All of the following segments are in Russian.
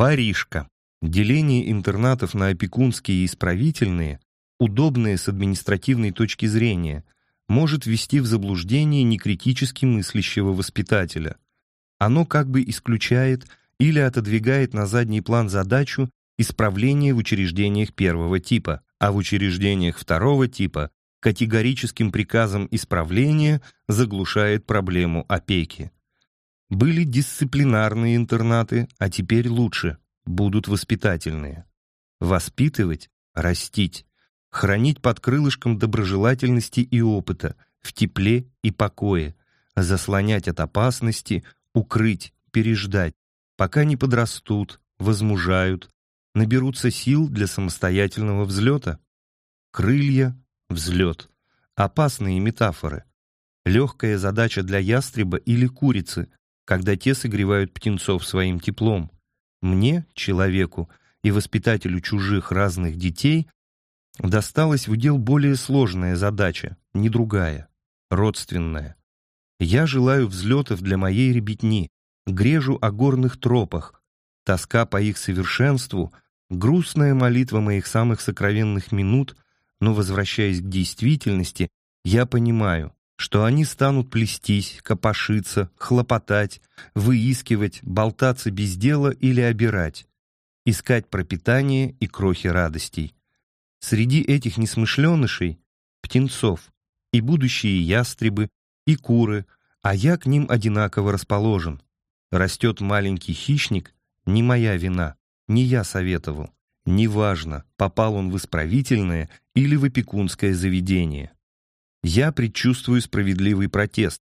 Воришка. Деление интернатов на опекунские и исправительные, удобное с административной точки зрения, может ввести в заблуждение некритически мыслящего воспитателя. Оно как бы исключает или отодвигает на задний план задачу исправления в учреждениях первого типа, а в учреждениях второго типа категорическим приказом исправления заглушает проблему опеки. Были дисциплинарные интернаты, а теперь лучше, будут воспитательные. Воспитывать, растить, хранить под крылышком доброжелательности и опыта, в тепле и покое, заслонять от опасности, укрыть, переждать, пока не подрастут, возмужают, наберутся сил для самостоятельного взлета. Крылья, взлет. Опасные метафоры. Легкая задача для ястреба или курицы, когда те согревают птенцов своим теплом. Мне, человеку и воспитателю чужих разных детей, досталась в удел более сложная задача, не другая, родственная. Я желаю взлетов для моей ребятни, грежу о горных тропах, тоска по их совершенству, грустная молитва моих самых сокровенных минут, но, возвращаясь к действительности, я понимаю, что они станут плестись, копошиться, хлопотать, выискивать, болтаться без дела или обирать, искать пропитание и крохи радостей. Среди этих несмышленышей — птенцов, и будущие ястребы, и куры, а я к ним одинаково расположен. Растет маленький хищник — не моя вина, не я советовал. Неважно, попал он в исправительное или в опекунское заведение. Я предчувствую справедливый протест.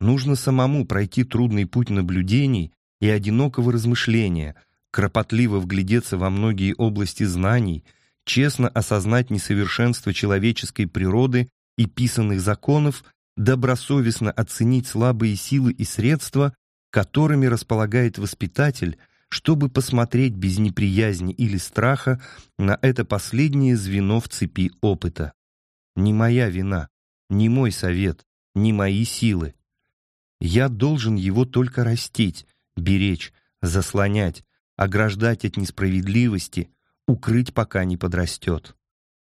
Нужно самому пройти трудный путь наблюдений и одинокого размышления, кропотливо вглядеться во многие области знаний, честно осознать несовершенство человеческой природы и писанных законов, добросовестно оценить слабые силы и средства, которыми располагает воспитатель, чтобы посмотреть без неприязни или страха на это последнее звено в цепи опыта. Не моя вина, не мой совет, не мои силы. Я должен его только растить, беречь, заслонять, ограждать от несправедливости, укрыть, пока не подрастет.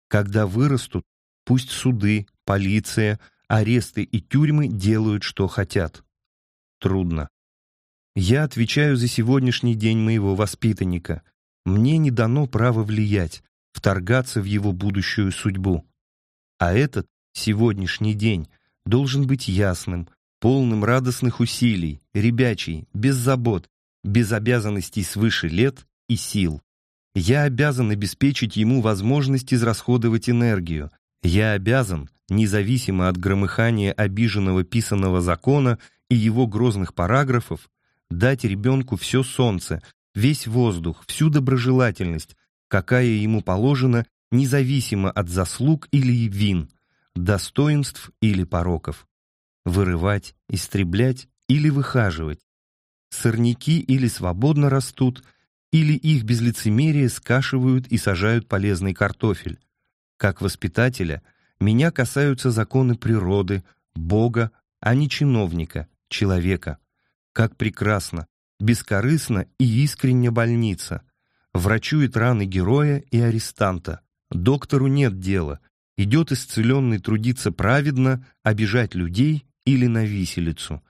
Когда вырастут, пусть суды, полиция, аресты и тюрьмы делают, что хотят. Трудно. Я отвечаю за сегодняшний день моего воспитанника. Мне не дано право влиять, вторгаться в его будущую судьбу. А этот, сегодняшний день, должен быть ясным, полным радостных усилий, ребячий, без забот, без обязанностей свыше лет и сил. Я обязан обеспечить ему возможность израсходовать энергию. Я обязан, независимо от громыхания обиженного писанного закона и его грозных параграфов, дать ребенку все солнце, весь воздух, всю доброжелательность, какая ему положена, независимо от заслуг или вин, достоинств или пороков. Вырывать, истреблять или выхаживать. Сорняки или свободно растут – или их без лицемерия скашивают и сажают полезный картофель. Как воспитателя, меня касаются законы природы, Бога, а не чиновника, человека. Как прекрасно, бескорыстно и искренне больница. Врачует раны героя и арестанта. Доктору нет дела. Идет исцеленный трудиться праведно, обижать людей или на виселицу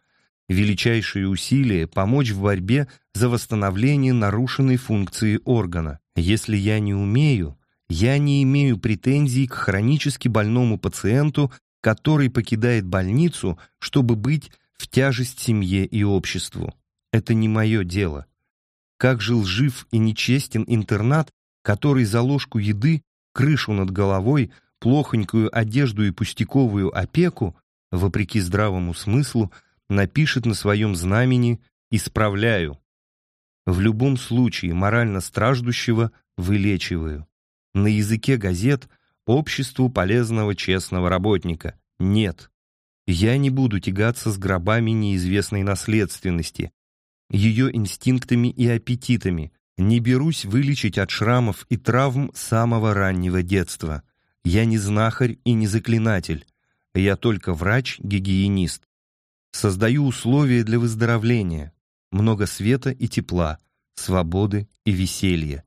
величайшие усилия помочь в борьбе за восстановление нарушенной функции органа. Если я не умею, я не имею претензий к хронически больному пациенту, который покидает больницу, чтобы быть в тяжесть семье и обществу. Это не мое дело. Как жил жив и нечестен интернат, который за ложку еды, крышу над головой, плохонькую одежду и пустяковую опеку, вопреки здравому смыслу, напишет на своем знамени «Исправляю». В любом случае морально страждущего вылечиваю. На языке газет «Обществу полезного честного работника» нет. Я не буду тягаться с гробами неизвестной наследственности, ее инстинктами и аппетитами, не берусь вылечить от шрамов и травм самого раннего детства. Я не знахарь и не заклинатель. Я только врач-гигиенист. Создаю условия для выздоровления, много света и тепла, свободы и веселье.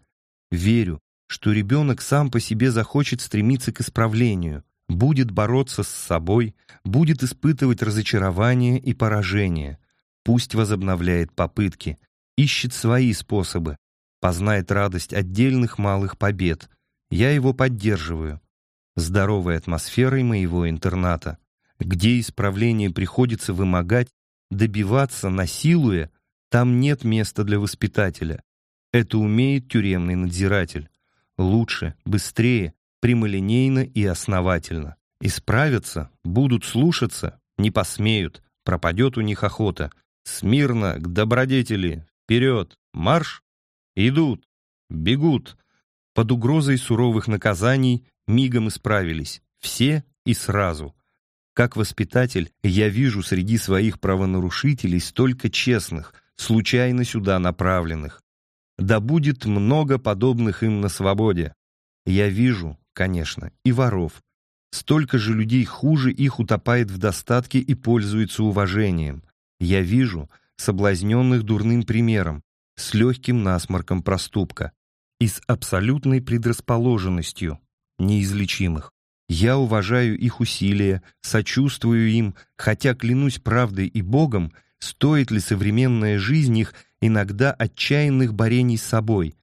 Верю, что ребенок сам по себе захочет стремиться к исправлению, будет бороться с собой, будет испытывать разочарование и поражение. Пусть возобновляет попытки, ищет свои способы, познает радость отдельных малых побед. Я его поддерживаю. Здоровой атмосферой моего интерната, где исправление приходится вымогать, добиваться, насилуя, там нет места для воспитателя. Это умеет тюремный надзиратель лучше, быстрее, прямолинейно и основательно. Исправятся, будут слушаться, не посмеют, пропадет у них охота. Смирно, к добродетели, вперед, марш! Идут, бегут. Под угрозой суровых наказаний мигом исправились, все и сразу. Как воспитатель, я вижу среди своих правонарушителей столько честных, случайно сюда направленных, да будет много подобных им на свободе. Я вижу, конечно, и воров. Столько же людей хуже их утопает в достатке и пользуется уважением. Я вижу соблазненных дурным примером, с легким насморком проступка и с абсолютной предрасположенностью, неизлечимых. Я уважаю их усилия, сочувствую им, хотя, клянусь правдой и Богом, стоит ли современная жизнь их иногда отчаянных борений с собой,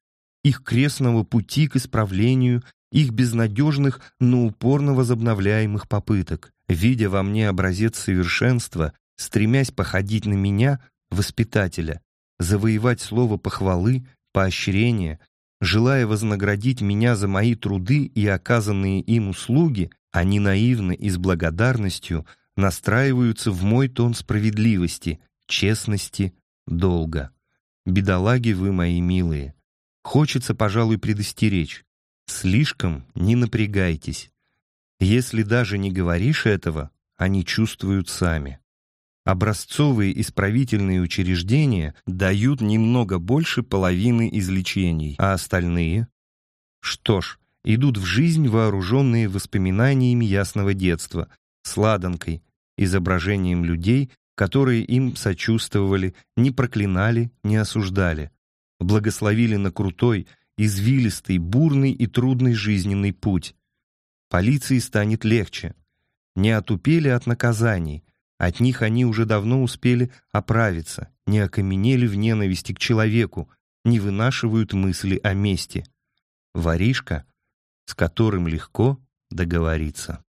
их крестного пути к исправлению, их безнадежных, но упорно возобновляемых попыток. Видя во мне образец совершенства, стремясь походить на меня, воспитателя, завоевать слово похвалы, поощрения, желая вознаградить меня за мои труды и оказанные им услуги, они наивно и с благодарностью настраиваются в мой тон справедливости, честности, долга. Бедолаги вы мои милые. Хочется, пожалуй, предостеречь. Слишком не напрягайтесь. Если даже не говоришь этого, они чувствуют сами. Образцовые исправительные учреждения дают немного больше половины излечений, а остальные? Что ж, идут в жизнь вооруженные воспоминаниями ясного детства, сладонкой, изображением людей, которые им сочувствовали, не проклинали, не осуждали, благословили на крутой, извилистый, бурный и трудный жизненный путь. Полиции станет легче. Не отупели от наказаний, от них они уже давно успели оправиться, не окаменели в ненависти к человеку, не вынашивают мысли о мести. Воришка, с которым легко договориться.